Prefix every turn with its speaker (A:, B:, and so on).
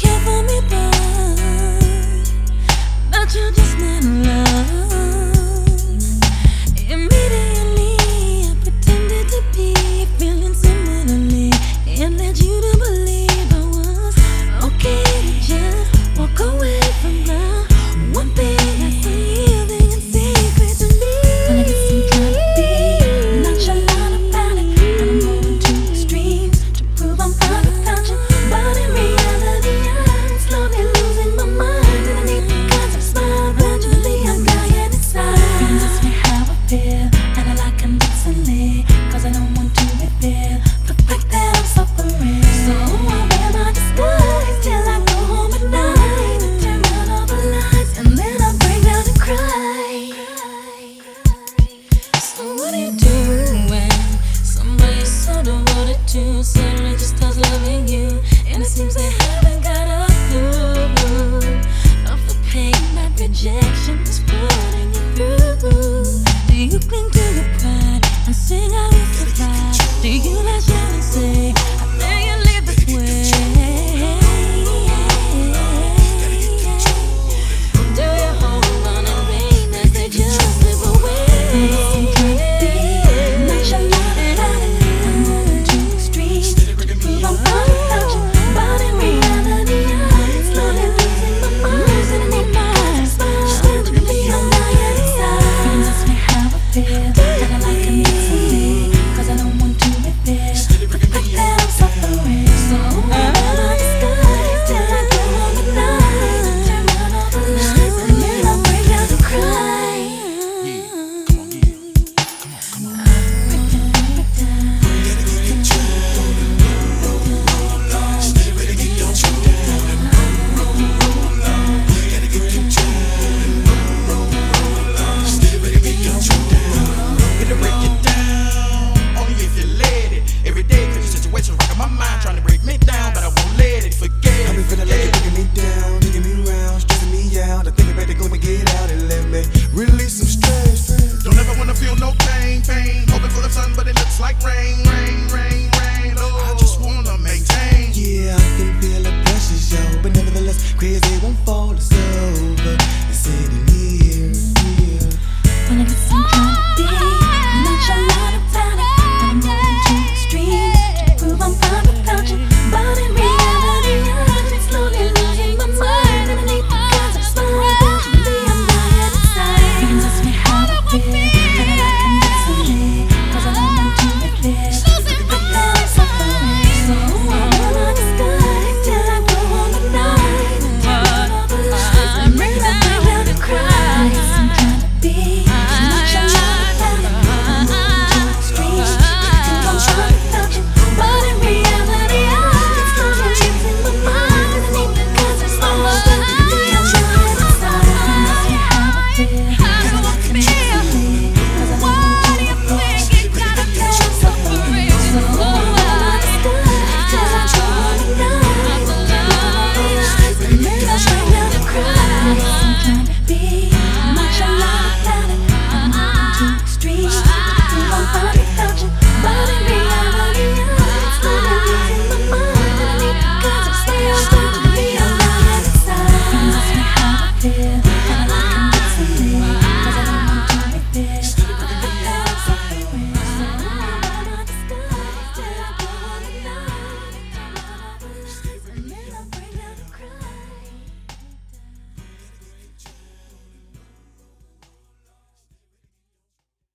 A: care for me, but you. Suddenly just starts loving you. And it seems they haven't got a clue of the pain that rejection is putting you through. Do you cling to your pride and sing out with your pride? Do you let down and say? Kinda
B: Crazy won't fall asleep.